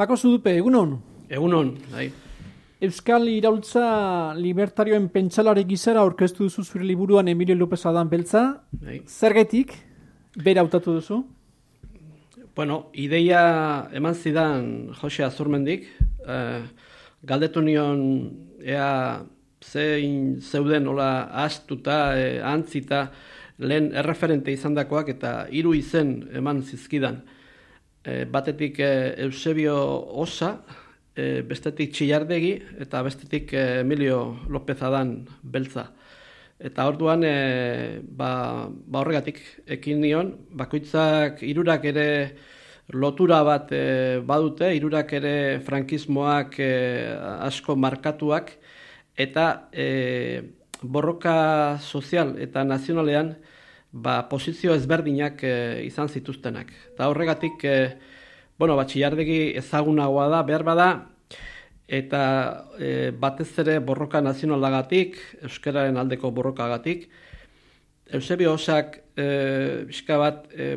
Pako Zudupe, egunon? Egunon, bai. Euskal Iraultza Libertarioen Pentsalare gizara orkestu duzu zure liburuan Emilio López Adan Beltza. Bai. Zergetik, bera hautatu duzu? Bueno, ideia eman zidan Jose Azurmendik, eh, galdetu nion ea zein zeuden hola astuta, eh, antzita, lehen erreferente izandakoak eta hiru izen eman zizkidan. Eh, batetik eh, Eusebio Osa, eh, bestetik Txillardegi eta bestetik eh, Emilio López Adan Beltza. Eta orduan e, ba, ba horregatik ekin nion, bakoitzak hirurak ere lotura bat e, badute, hirurak ere frankismoak e, asko markatuak, eta e, borroka sozial eta nazionalean ba, posizio ezberdinak e, izan zituztenak. Eta horregatik, e, bueno, batxillardegi ezagunagoa da, behar bada, eta e, batez ere borroka nazionalagatik, euskararen aldeko borrokagatik, Eusebio Osak e, bizka bat e,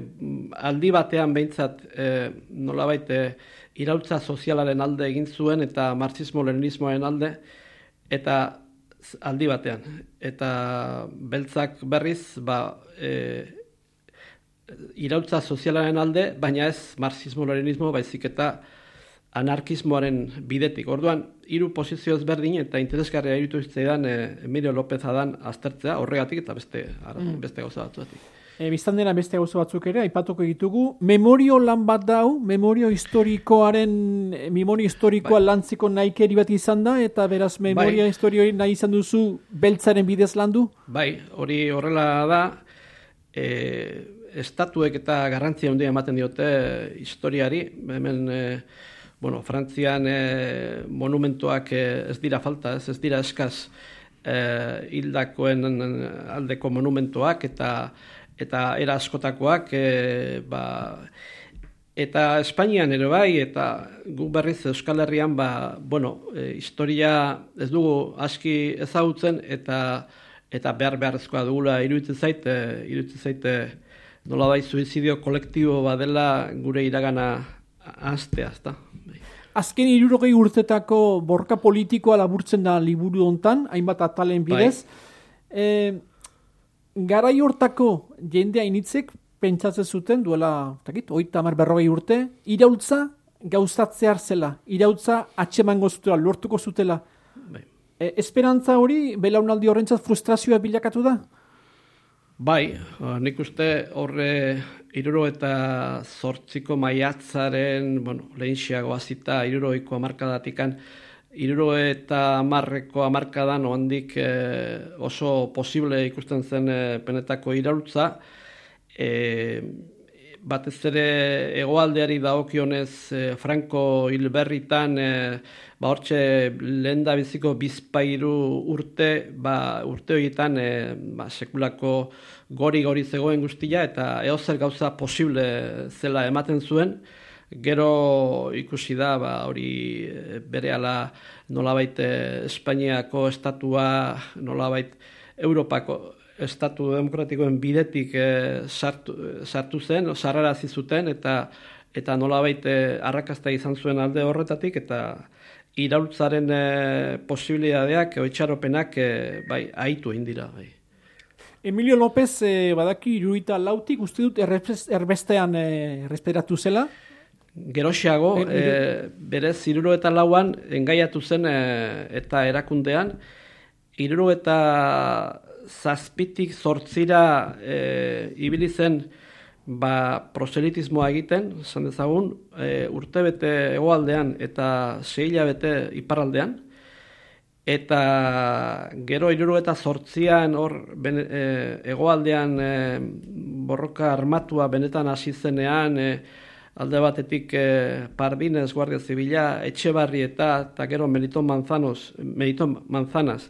aldi batean behintzat e, nolabait e, irautza sozialaren alde egin zuen eta marxismo-leninismoaren alde eta aldi batean. Eta beltzak berriz ba, e, irautza sozialaren alde, baina ez marxismo-leninismo baizik eta anarkismoaren bidetik. Orduan, hiru posizio ezberdin eta interesgarria irutu zitzaidan e, Emilio López Adan aztertzea horregatik eta beste ara, mm. beste gauza batzuetik. E, biztan dena beste gauza batzuk ere, aipatuko ditugu, memorio lan bat dau, memorio historikoaren, memorio historikoa bai. lantziko naikeri bat izan da, eta beraz memoria bai. historioi nahi izan duzu beltzaren bidez landu? Bai, hori horrela da, e, estatuek eta garrantzia handia ematen diote historiari, hemen... E, bueno, Frantzian e, monumentuak e, ez dira falta, ez, ez dira eskaz e, hildakoen aldeko monumentuak eta eta era askotakoak e, ba, eta Espainian ere bai eta gu berriz Euskal Herrian ba, bueno, e, historia ez dugu aski ezagutzen eta eta behar beharrezkoa dugula iruditzen zaite iruditzen zaite nola bai suizidio kolektibo badela gure iragana astea, ezta. Azken irurogei urtetako borka politikoa laburtzen da liburu hontan, hainbat atalen bai. bidez. Bai. E, garai hortako jendea initzek pentsatzen zuten duela, takit, oita mar berrogei urte, iraultza gauzatzear zela, iraultza atxemango zutela, lortuko zutela. Bai. E, esperantza hori, belaunaldi horrentzat frustrazioa bilakatu da? Bai, nik uste horre iruro eta zortziko maiatzaren, bueno, lehen xiago azita, iruroiko amarkadatikan, iruro eta amarreko amarkadan oandik eh, oso posible ikusten zen eh, penetako iraultza, eh, batez ere egoaldeari daokionez eh, Franco Hilberritan eh, ba hortxe lehen da biziko bizpairu urte, ba, urte horietan eh, ba, sekulako gori-gori zegoen guztia eta eozer gauza posible zela ematen zuen, gero ikusi da ba, hori eh, bere ala nolabait Espainiako estatua, nolabait Europako estatu demokratikoen bidetik e, sartu, sartu zen, sarrarazi zuten eta eta nolabait arrakasta izan zuen alde horretatik eta iraultzaren e, posibilitateak oitxaropenak e, bai aitu indira bai. Emilio López e, badaki iruita lautik uste dut erbestean e, erresperatu zela? Geroxiago, e, berez iruro eta lauan engaiatu zen eta erakundean, iruro eta zazpitik zortzira e, ibili zen ba, proselitismoa egiten, esan dezagun, e, urtebete egoaldean eta zehila bete iparaldean, eta gero iruru eta zortzian hor ben, e, egoaldean e, borroka armatua benetan hasi zenean, e, alde batetik e, Pardinez, Guardia Zibila, Etxebarri eta, eta gero Meriton Manzanos, Meriton Manzanas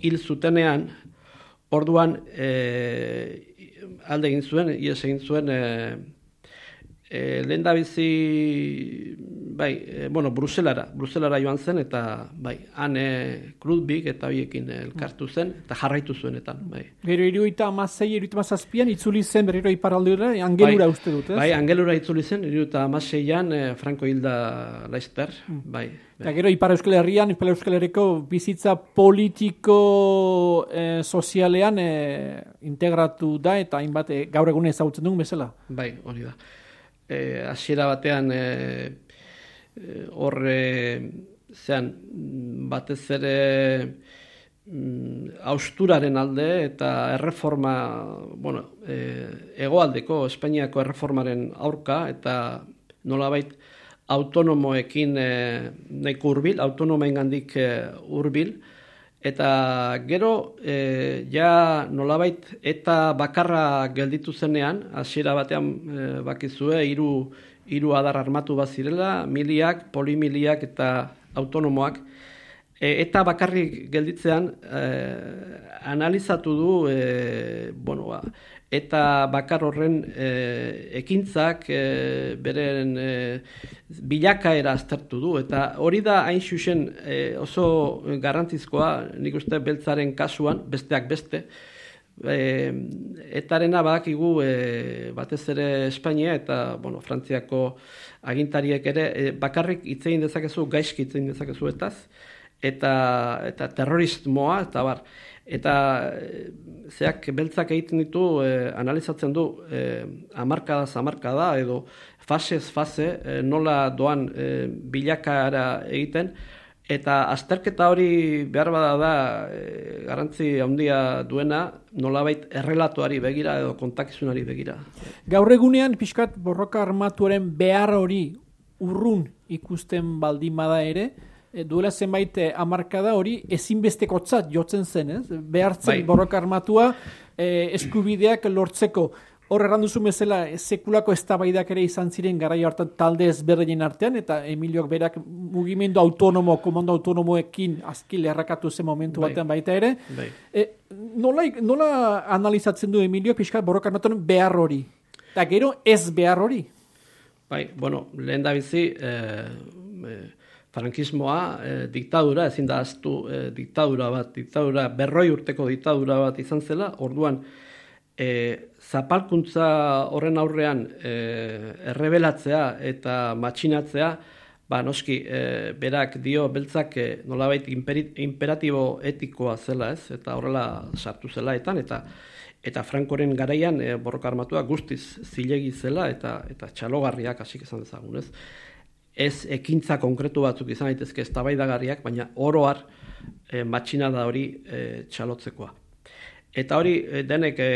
hil zutenean, Orduan, e, alde egin zuen, ies egin zuen, e, e, lehen bai, e, bueno, Bruselara, Bruselara joan zen, eta bai, han e, Krudbik eta hoiekin elkartu zen, eta jarraitu zuenetan, bai. Gero iruita amasei, iruita amazazpian, itzuli zen berriro iparaldura, angelura bai, uste dut, ez? Bai, angelura itzuli zen, iruita amaseian, e, Franco Hilda Laizter, mm. bai. Eta gero, Ipar Euskal Herrian, Ipar Euskal Herriko bizitza politiko e, sozialean e, integratu da, eta hainbat e, gaur egun ezagutzen dugun bezala. Bai, hori da. E, asiera batean, e, hor, zean, batez ere mm, austuraren alde eta erreforma, bueno, e, egoaldeko, Espainiako erreformaren aurka, eta nolabait, autonomoekin e, nahiko hurbil, autonomoen gandik e, hurbil, eta gero e, ja nolabait eta bakarra gelditu zenean, hasiera batean e, bakizue, hiru hiru adar armatu bat zirela, miliak, polimiliak eta autonomoak, e, eta bakarrik gelditzean e, analizatu du, e, bueno, ba, eta bakar horren e, ekintzak e, beren e, bilakaera aztertu du. Eta hori da hain xuxen e, oso garrantzizkoa, nik uste beltzaren kasuan, besteak beste, e, etarena badakigu e, batez ere Espainia eta bueno, Frantziako agintariek ere e, bakarrik itzein dezakezu, gaizki itzein dezakezu etaz, eta, eta terrorismoa, eta bar, Eta e, zeak beltzak egiten ditu, e, analizatzen du e, amarkada zamarkada edo fasez fase e, nola doan e, bilakaara egiten. Eta azterketa hori behar bada da e, garantzi handia duena nolabait errelatuari begira edo kontakizunari begira. Gaur egunean pixkat borroka armatuaren behar hori urrun ikusten baldimada ere, e, duela zenbait e, amarkada hori ezinbestekotzat jotzen zen, ez? Behartzen bai. borroka armatua e, eskubideak lortzeko. Hor errandu duzu bezala, sekulako eztabaidak ere izan ziren garai hartan talde ezberdinen artean, eta Emiliok berak mugimendu autonomo, komando autonomoekin azkil errakatu zen momentu bai. batean baita ere. Bai. E, nola, nola analizatzen du Emilio pixka borroka armatuan behar hori? Eta gero ez behar hori? Bai, bueno, lehen da bizi, eh, eh, frankismoa e, diktadura, ezin da aztu e, diktadura bat, diktadura berroi urteko diktadura bat izan zela, orduan e, zapalkuntza horren aurrean e, errebelatzea eta matxinatzea, ba, noski, e, berak dio beltzak e, nolabait imperatibo etikoa zela ez, eta horrela sartu zela etan, eta eta Frankoren garaian e, borroka armatua guztiz zilegi zela eta eta txalogarriak hasik izan dezagun, ez? ez ekintza konkretu batzuk izan daitezke eztabaidagarriak, baina oroar e, matxinada hori e, txalotzekoa. Eta hori e, denek e,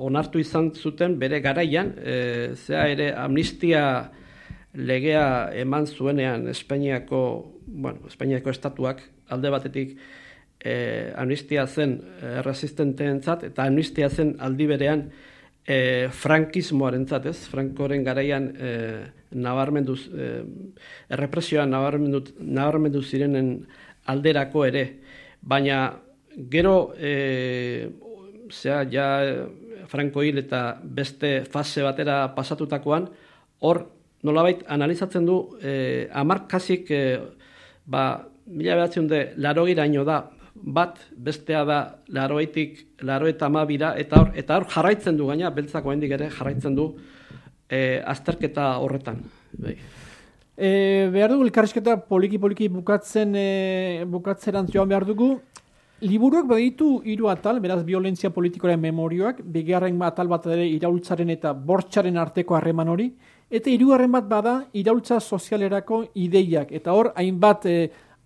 onartu izan zuten bere garaian, e, zea ere amnistia legea eman zuenean Espainiako, bueno, Espainiako estatuak alde batetik e, amnistia zen erresistenteentzat eta amnistia zen aldi berean e, frankismoaren zatez, frankoren garaian e, nabarmendu, e, errepresioa nabarmendu, nabarmendu zirenen alderako ere, baina gero e, zera, ja franko hil eta beste fase batera pasatutakoan, hor nolabait analizatzen du e, amarkasik e, ba, mila behatzen de laro da bat bestea da laroetik laroeta amabira eta hor eta hor jarraitzen du gaina beltzako hendik ere jarraitzen du e, azterketa horretan bai. E, behar dugu elkarrizketa poliki poliki bukatzen e, bukatzeran joan behar dugu Liburuak baditu hiru atal, beraz violentzia politikoaren memorioak, bigarren atal bat ere iraultzaren eta bortxaren arteko harreman hori, eta hirugarren bat bada iraultza sozialerako ideiak. Eta hor, hainbat e,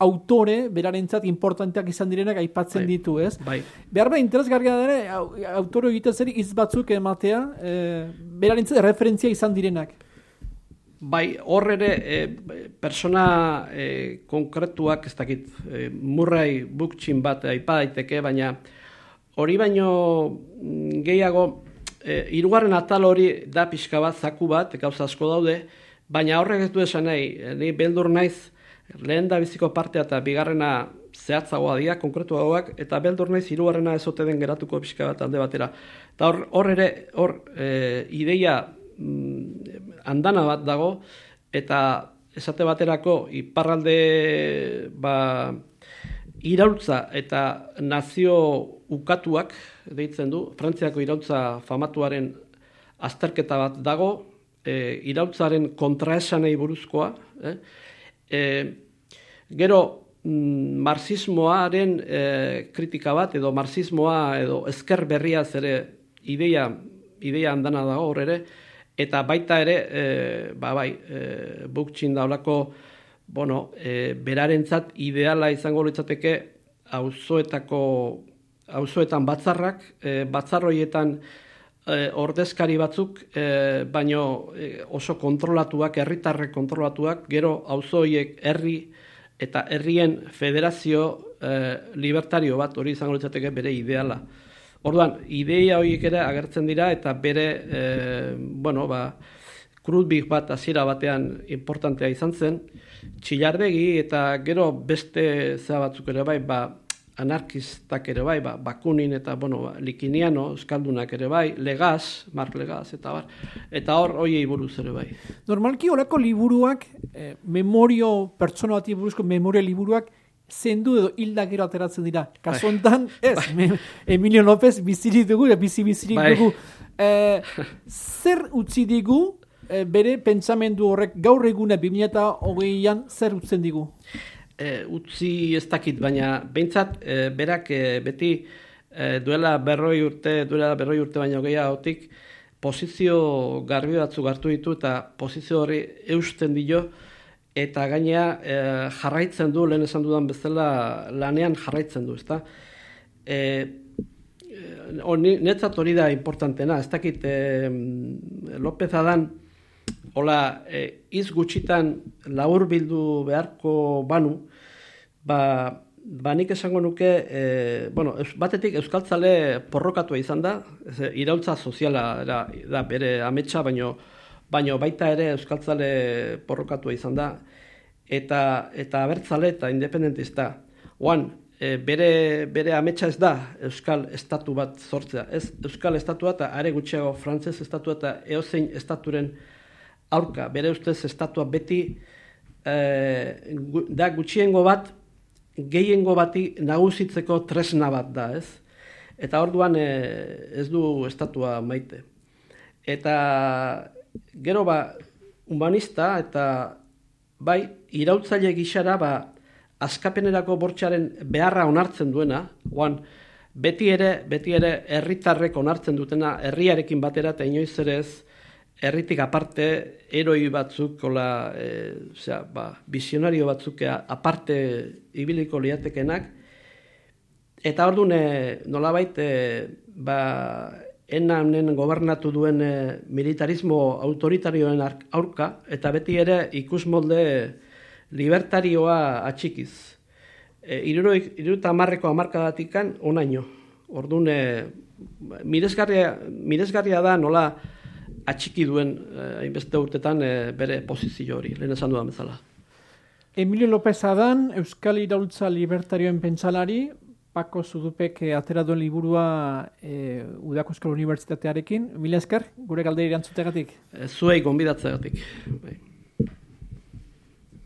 autore, berarentzat importanteak izan direnak aipatzen bai, ditu, ez? Bai. Behar behar interesgarria dara, autore egiten zer iz batzuk ematea, e, berarentzat referentzia izan direnak. Bai, hor ere, e, persona e, konkretuak, ez dakit, e, murrai buktsin bat aipa daiteke, baina hori baino mm, gehiago, e, irugarren atal hori da pixka bat, zaku bat, gauza asko daude, baina horrek ez du esan nahi, ni beldur naiz, lehen da biziko partea eta bigarrena zehatzagoa dira, konkretu hauak, eta beldur nahi zirugarrena ezote den geratuko pixka bat alde batera. Eta hor, hor ere, hor, e, ideia mm, andana bat dago, eta esate baterako iparralde ba, irautza eta nazio ukatuak deitzen du, Frantziako irautza famatuaren azterketa bat dago, e, irautzaren kontraesanei buruzkoa, eh? e, gero mm, marxismoaren e, kritika bat, edo marxismoa edo ezker berria zere ideia, ideia handana dago hor ere, eta baita ere, e, ba bai, e, buktsin daulako, bueno, e, berarentzat ideala izango litzateke auzoetako auzoetan batzarrak, e, batzarroietan e, ordezkari batzuk, e, baino e, oso kontrolatuak, herritarrek kontrolatuak, gero auzoiek herri eta herrien federazio e, libertario bat hori izango litzateke bere ideala. Orduan, ideia horiek ere agertzen dira eta bere, e, bueno, ba, krutbik bat hasiera batean importantea izan zen, txillardegi eta gero beste zea batzuk ere bai, ba, anarkistak ere bai, ba, bakunin eta bueno, ba, likiniano, euskaldunak ere bai, legaz, mark legaz, eta bar, eta hor hoiei buruz ere bai. Normalki horako liburuak, eh, memorio, pertsona bati buruzko memoria liburuak, zendu edo hilda gero ateratzen dira. Bai. ez, bai. Emilio López biziri dugu, bizi bizirik bai. dugu. Eh, zer utzi digu e, bere pentsamendu horrek gaur egune 2008an zer utzen digu? E, utzi ez dakit, baina behintzat e, berak e, beti e, duela berroi urte, duela berroi urte baina gehiagotik, posizio garbi batzu hartu ditu eta posizio hori eusten dio eta gainea e, jarraitzen du, lehen esan dudan bezala lanean jarraitzen du, ezta? E, netzat hori da importantena, ez dakit e, López Adan, hola, e, iz gutxitan labur bildu beharko banu, ba, ba nik esango nuke, e, bueno, batetik euskaltzale porrokatua izan da, ez, irautza soziala da, da bere ametsa, baino, baino baita ere euskaltzale porrokatua izan da, eta, eta abertzale eta independentista. Oan, e, bere, bere ametsa ez da euskal estatu bat sortzea. Ez euskal estatua eta are gutxiago frantzez estatua eta eozein estaturen aurka, bere ustez estatua beti e, da gutxiengo bat gehiengo bati nagusitzeko tresna bat da, ez? Eta orduan e, ez du estatua maite. Eta gero ba humanista eta bai irautzaile gixara ba askapenerako bortxaren beharra onartzen duena, oan beti ere beti ere herritarrek onartzen dutena herriarekin batera eta inoiz ere ez erritik aparte eroi batzuk kola, e, zera, ba, visionario batzuk aparte ibiliko liatekenak. Eta orduan e, nolabait e, ba enanen gobernatu duen e, militarismo autoritarioen aurka eta beti ere ikusmolde libertarioa atxikiz. E, iruta amarreko amarkadatikan onaino. Orduan, e, miresgarria, miresgarria da nola atxiki duen eh, hainbeste urtetan eh, bere posizio hori, lehen esan dudan bezala. Emilio López Adan, Euskal Iraultza Libertarioen pentsalari, Pako Zudupek eh, atera duen liburua e, Udako Euskal Unibertsitatearekin. Mila esker, gure galderi antzutegatik. Zuei gonbidatzegatik. Bai.